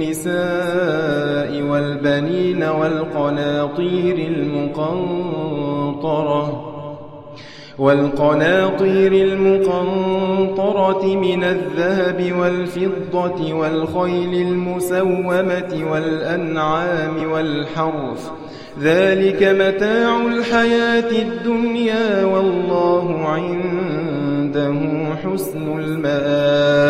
النساء والبنين والقناطير المقنطرة والقناطير المقنطرة من الذهب والفضة والخيل المسومة والأنعام والحرف ذلك متاع الحياة الدنيا والله عنده حسن المآب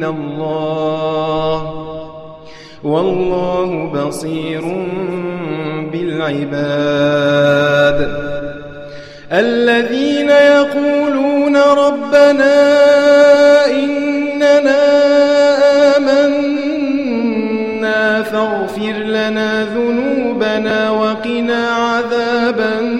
من الله والله بصير بالعباد الذين يقولون ربنا إننا آمنا فاغفر لنا ذنوبنا وقنا عذاب النار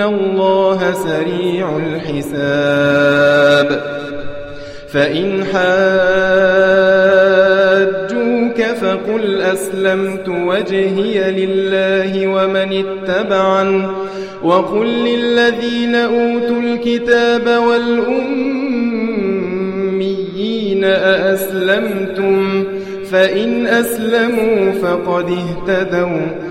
الله سريع الحساب فإن حاجوك فقل أسلمت وجهي لله ومن اتبعن وقل للذين أوتوا الكتاب والأميين أأسلمتم فإن أسلموا فقد اهتدوا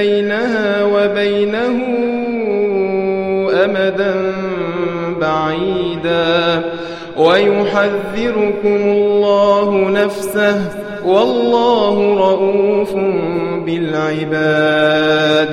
بينها وبينه أمدا بعيدا. ويحذركم الله نفسه والله رؤوف بالعباد.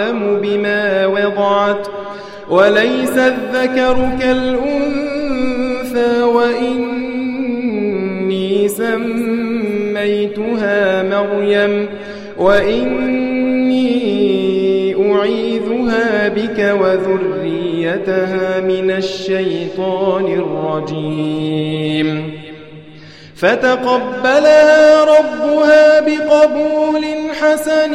أعلم بما وضعت وليس الذكر كالأنثى وإني سميتها مريم وإني أعيذها بك وذريتها من الشيطان الرجيم. فتقبلها ربها بقبول حسن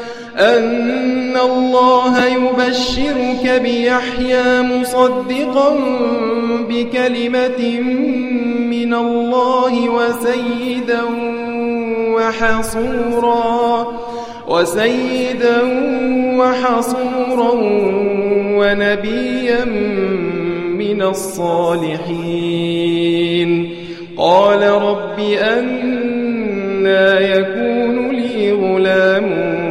أن الله يبشرك بيحيى مصدقا بكلمة من الله وسيدا وحصورا وسيدا وحصورا ونبيا من الصالحين. قال رب أنا يكون لي غلام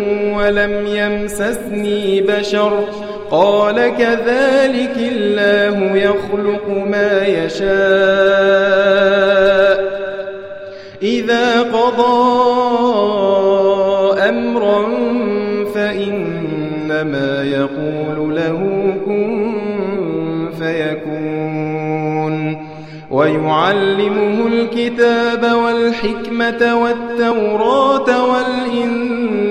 ولم يمسسني بشر. قال كذلك الله يخلق ما يشاء. إذا قضى أمرا فإنما يقول له كن فيكون. ويعلمه الكتاب والحكمة والتوراة والإنجيل.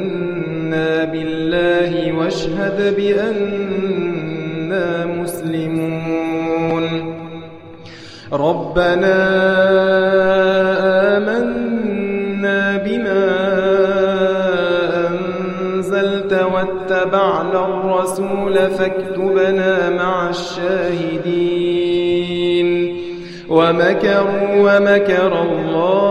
بالله واشهد بأننا مسلمون. ربنا آمنا بما أنزلت واتبعنا الرسول فاكتبنا مع الشاهدين. ومكروا ومكر الله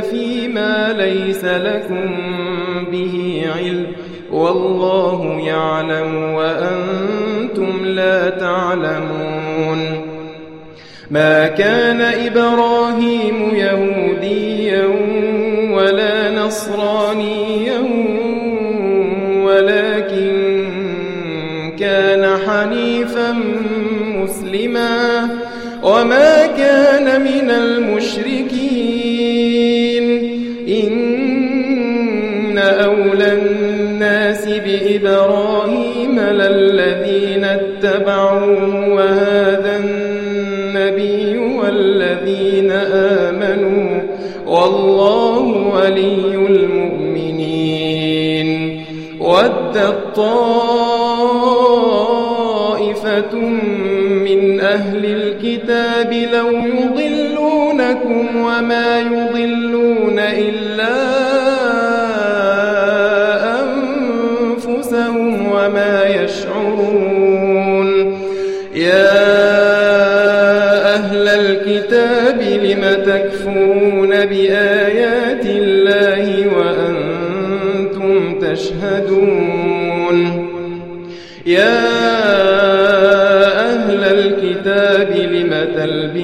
فيما ليس لكم به علم والله يعلم وأنتم لا تعلمون. ما كان إبراهيم يهوديا ولا نصرانيا ولكن كان حنيفا مسلما. وما كان من المشركين بإبراهيم للذين اتبعوه وهذا النبي والذين آمنوا والله ولي المؤمنين. ودت طائفة من أهل الكتاب لو يضلونكم وما يضلون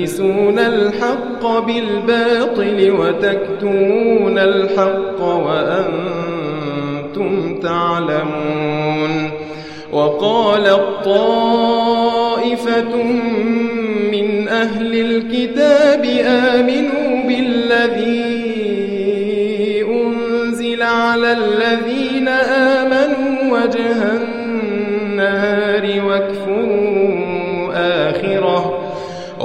تلبسون الحق بالباطل وتكتمون الحق وأنتم تعلمون وقال طائفة من أهل الكتاب آمنوا بالذي أنزل على الذين آمنوا وجه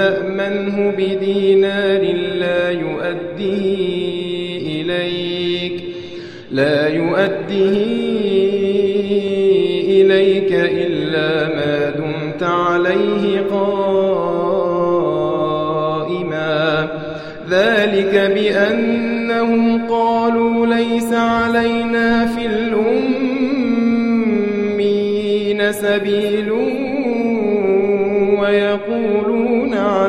تأمنه بدينار لا يؤديه إليك لا يؤديه إليك إلا ما دمت عليه قائما. ذلك بأنهم قالوا ليس علينا في الأمين سبيل ويقولون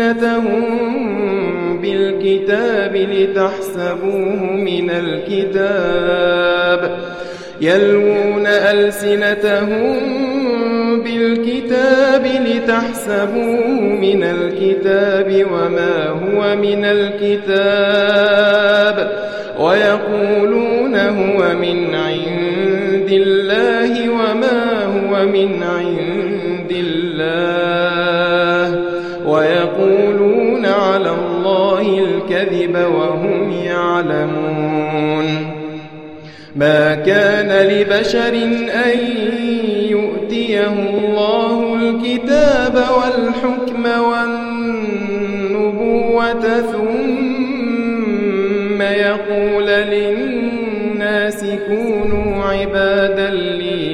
ألسنتهم بالكتاب لتحسبوه من الكتاب. يلوون ألسنتهم بالكتاب لتحسبوه من الكتاب وما هو من الكتاب. ويقولون هو من عند الله وما هو من عند الله. يعلمون. ما كان لبشر أن يؤتيه الله الكتاب والحكم والنبوة ثم يقول للناس كونوا عبادا لي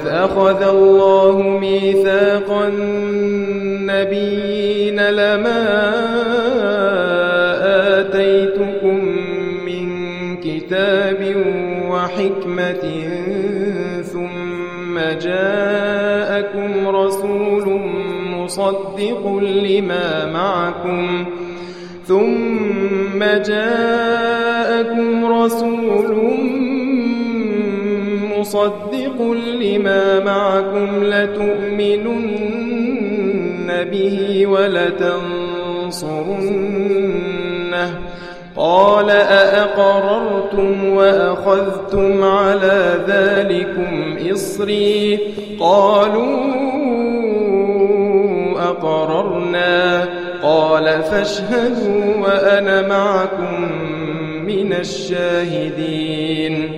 وإذ أخذ الله ميثاق النبيين لما آتيتكم من كتاب وحكمة ثم جاءكم رسول مصدق لما معكم ثم جاءكم رسول مصدق لما معكم لتؤمنن به ولتنصرنه. قال أأقررتم وأخذتم على ذلكم إصري؟ قالوا أقررنا. قال فاشهدوا وأنا معكم من الشاهدين.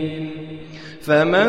فمن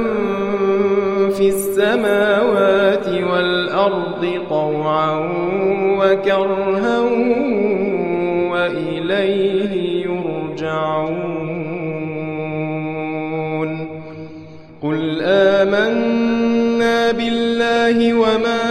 في السماوات والأرض طوعا وكرها وإليه يرجعون. قل آمنا بالله وما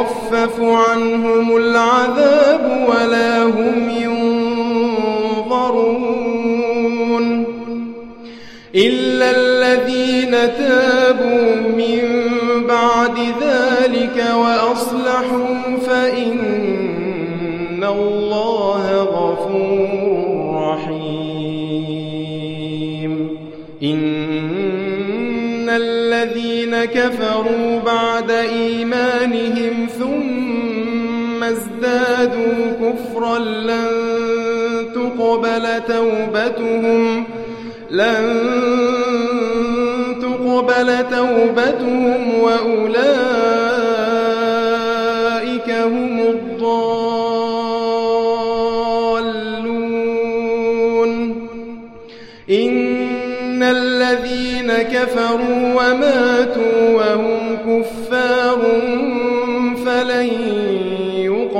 يخفف عنهم العذاب ولا هم ينظرون إلا الذين تابوا من بعد ذلك وأصلحوا فإن الله غفور رحيم. إن الذين كفروا بعد إيمانهم ازدادوا كفرا لن تقبل توبتهم لن تقبل توبتهم وأولئك هم الضالون. إن الذين كفروا وماتوا وهم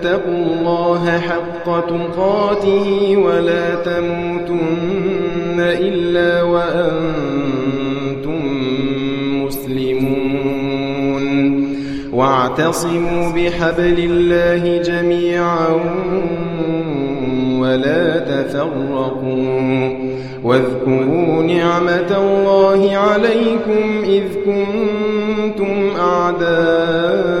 آمنوا اتقوا الله حق تقاته ولا تموتن إلا وأنتم مسلمون. واعتصموا بحبل الله جميعا ولا تفرقوا. واذكروا نعمة الله عليكم إذ كنتم أعداء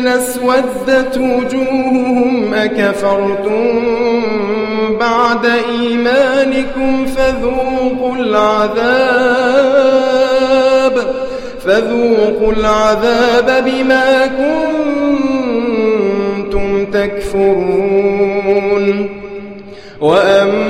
الذين اسودت وجوههم أكفرتم بعد إيمانكم فذوقوا العذاب فذوقوا العذاب بما كنتم تكفرون. وأما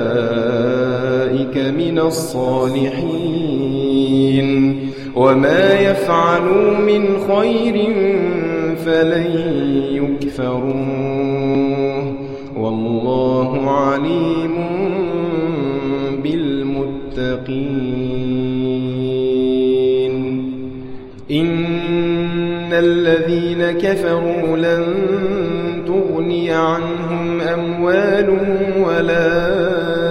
من الصالحين وما يفعلوا من خير فلن يكفروه والله عليم بالمتقين إن الذين كفروا لن تغني عنهم أموالهم ولا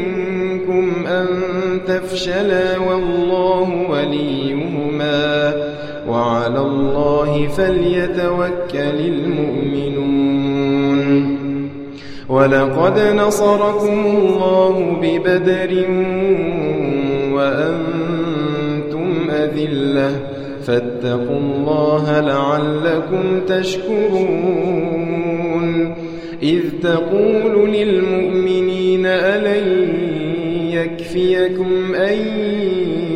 أن تفشلا والله وليهما وعلى الله فليتوكل المؤمنون. ولقد نصركم الله ببدر وأنتم أذلة. فاتقوا الله لعلكم تشكرون. إذ تقول للمؤمنين ألن يكفيكم أن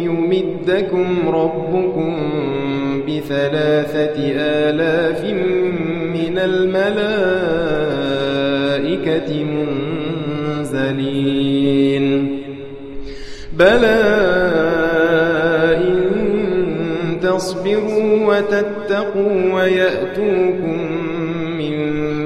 يمدكم ربكم بثلاثة آلاف من الملائكة منزلين. بلى إن تصبروا وتتقوا ويأتوكم من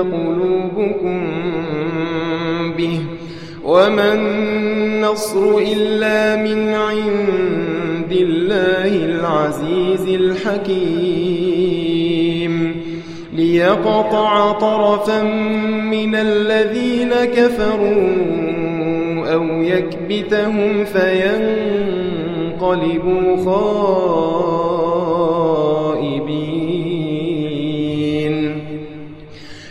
قلوبكم به وما النصر إلا من عند الله العزيز الحكيم ليقطع طرفا من الذين كفروا أو يكبتهم فينقلبوا خائبين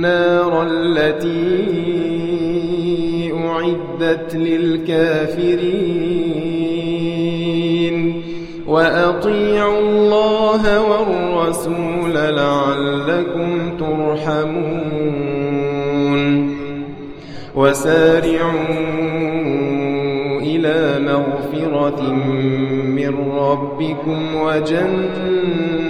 النار التي أعدت للكافرين. وأطيعوا الله والرسول لعلكم ترحمون. وسارعوا إلى مغفرة من ربكم وجنة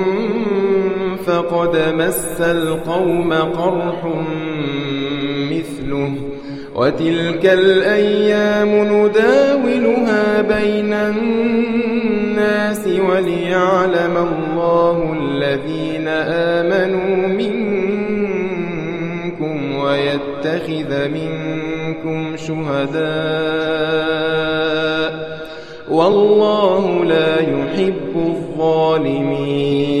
فقد مس القوم قرح مثله وتلك الأيام نداولها بين الناس وليعلم الله الذين آمنوا منكم ويتخذ منكم شهداء والله لا يحب الظالمين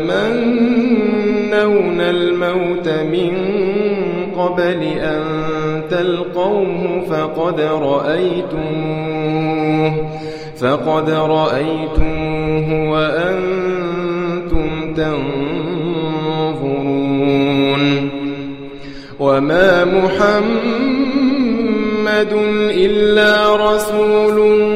تمنون الموت من قبل أن تلقوه فقد رأيتموه فقد رأيتموه وأنتم تنظرون. وما محمد إلا رسول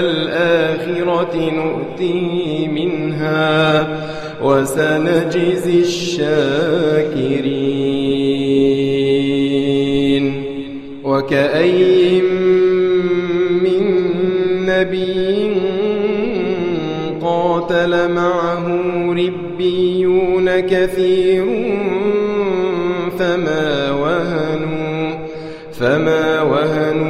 الآخرة نؤته منها وسنجزي الشاكرين. وكأي من نبي قاتل معه ربيون كثير فما وهنوا فما وهنوا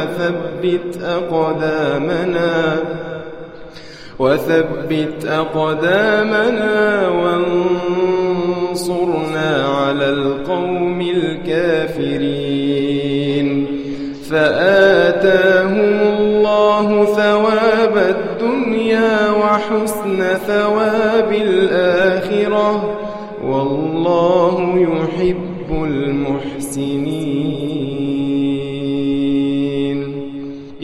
وثبت أقدامنا وثبت أقدامنا وانصرنا على القوم الكافرين. فآتاهم الله ثواب الدنيا وحسن ثواب الآخرة والله يحب المحسنين.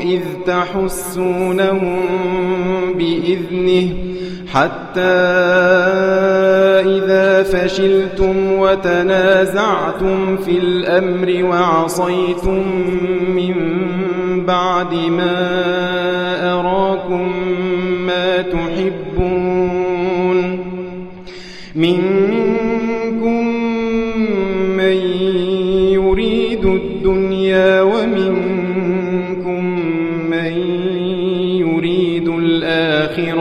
إذ تحسونهم بإذنه حتى إذا فشلتم وتنازعتم في الأمر وعصيتم من بعد ما أراكم ما تحبون منكم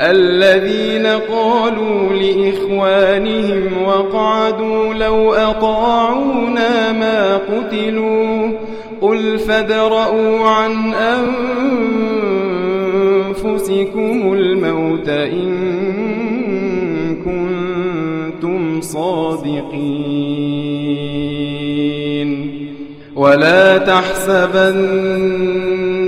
الذين قالوا لإخوانهم وقعدوا لو أطاعونا ما قتلوا قل فادرءوا عن أنفسكم الموت إن كنتم صادقين. ولا تحسبن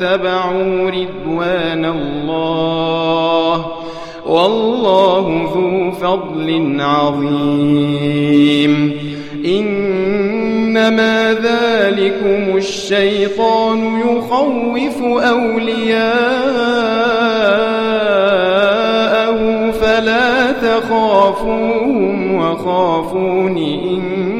واتبعوا رضوان الله والله ذو فضل عظيم. إنما ذلكم الشيطان يخوف أولياءه فلا تخافوهم وخافون إن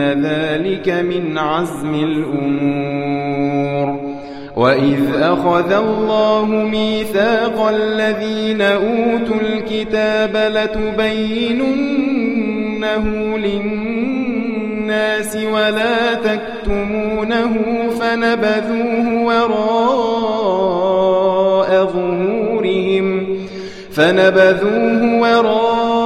ذلك من عزم الأمور. وإذ أخذ الله ميثاق الذين أوتوا الكتاب لتبيننه للناس ولا تكتمونه فنبذوه وراء ظهورهم فنبذوه وراء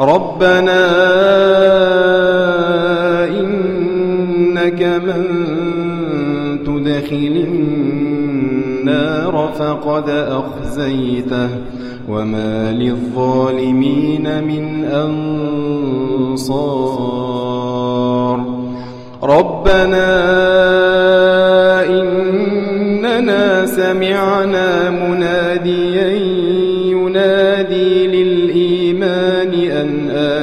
ربنا إنك من تدخل النار فقد أخزيته وما للظالمين من أنصار ربنا إننا سمعنا مناديا